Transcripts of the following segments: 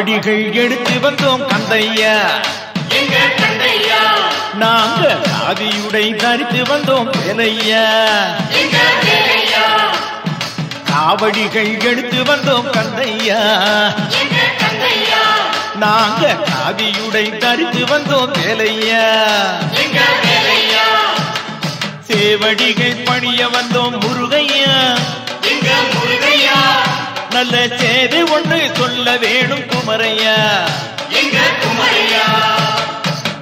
காவடிகள் எடுத்து வந்தோம் கந்தையா. நாங்க காதியுடை தரித்து வந்தோம் வேலையா. காவடிகள் எடுத்து வந்தோம் கந்தையா. நாங்க காதியுடை தரித்து வந்தோம் வேலையா. சேவடிகள் பணிய வந்தோம் முருகையா. நல்ல சேதி ஒன்று சொல்ல வேணும் குமரையா. குமரையா?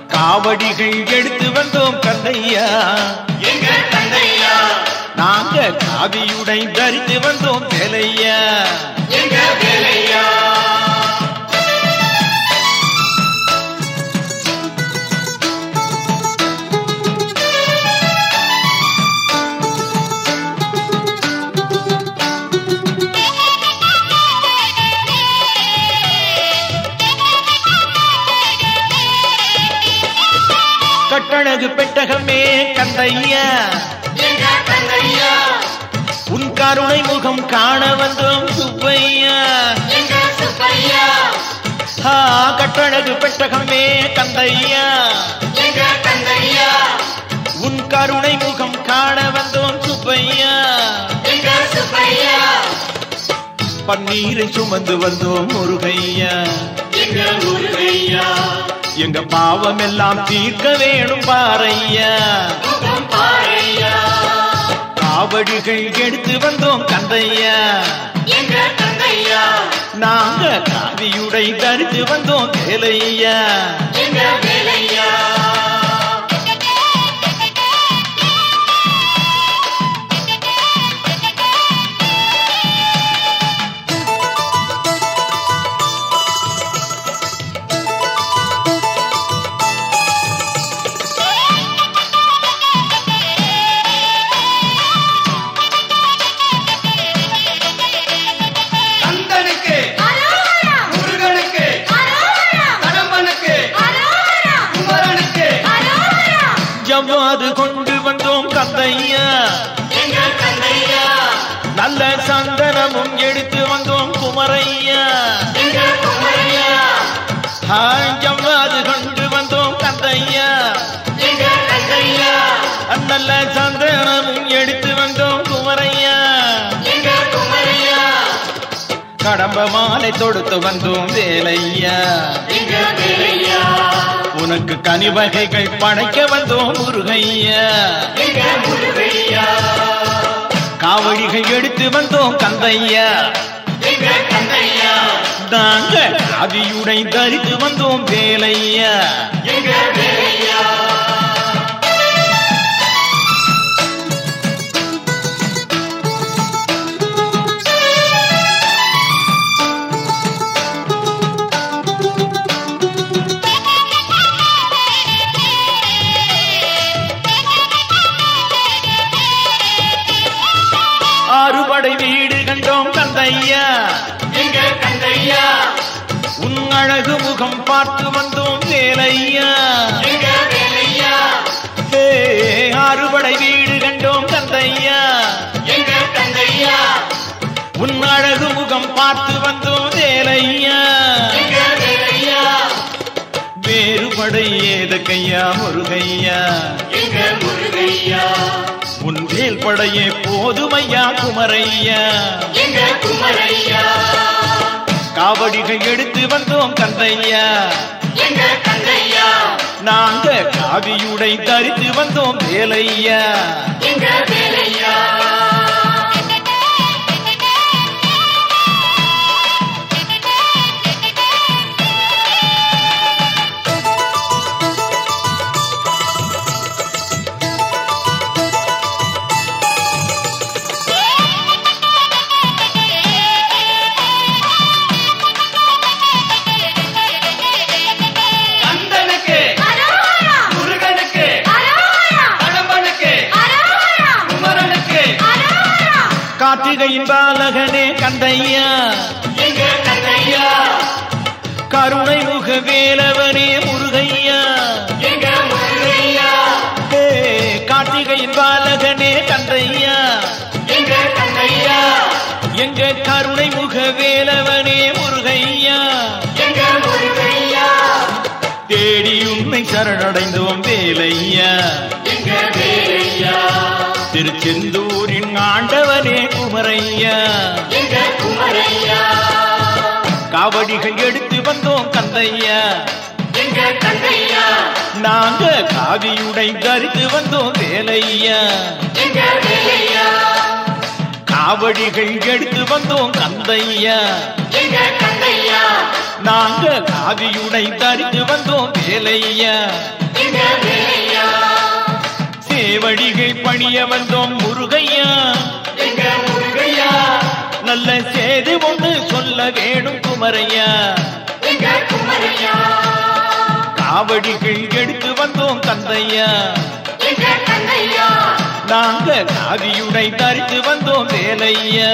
காவடிகள் எடுத்து வந்தோம் கந்தையா கந்தையா நாங்க காதியுடை தரித்து வந்தோம் வேலையா? அழகு பெட்டகமே கந்தையா உன் கருணை முகம் காண வந்தோம் சுப்பையா கட்டழகு பெட்டகமே கந்தையா உன் கருணை முகம் காண வந்தோம் சுப்பையா சுப்பையா பன்னீரை சுமந்து வந்தோம் முருகையா. எங்க பாவம் எல்லாம் தீர்க்க வேணும் பாறையா? காவடிகள் எடுத்து வந்தோம் கந்தையா நாங்க காவியுடை தரித்து வந்தோம் வேலையா? குமரையா எங்க கொண்டு வந்தோம் கந்தையா எங்க நல்ல சந்தனமும் எடுத்து வந்தோம் குமரையா கடம்ப மாலை தொடுத்து வந்தோம் வேலையா? உனக்கு கனிவகைகள் படைக்க வந்தோம் முருகையா? காவடிகள் எடுத்து வந்தோம் கந்தையா நாங்க காவியுடை தரித்து வந்தோம் வேலையா. எங்க வீடு கண்டோம் கந்தையா முகம் பார்த்து வந்தோம் வேலையா? ஆறுபடை வீடு கண்டோம் கந்தையா உன் அழகு முகம் பார்த்து வந்தோம் வேலையா? வேறுபடை ஏதக்கையா முருகையா? எங்க முருகையா? உன் வேல் படையே போதுமையா குமரையா? குமரையா? காவடிகள் எடுத்து வந்தோம் கந்தையா. நாங்க காவியுடை தரித்து வந்தோம் வேலையா? காட்டுகையின் பாலகனே கந்தையா. கந்தையா கருணை முக வேலவனே முருகையா காட்டுகையின் பாலகனே கந்தையா. எங்க கருணை முக வேலவனே முருகையா. தேடி உண்மை சரணடைந்தோம் வேலையா. திருச்செந்தூர் குமரையா காவடிகள் எடுத்து வந்தோம் கந்தையா. நாங்க காவியுடை தரித்து வந்தோம் வேலையா. காவடிகள் எடுத்து வந்தோம் கந்தையா. நாங்க காவியுடை தரித்து வந்தோம் வேலையா. சேவடிகள் பணிய வந்தோம் முருகையா. சேது ஒன்று சொல்ல வேணும் குமரையா? காவடிகள் எடுத்து வந்தோம் கந்தையா நாங்க காவியுடை தரித்து வந்தோம் வேலையா?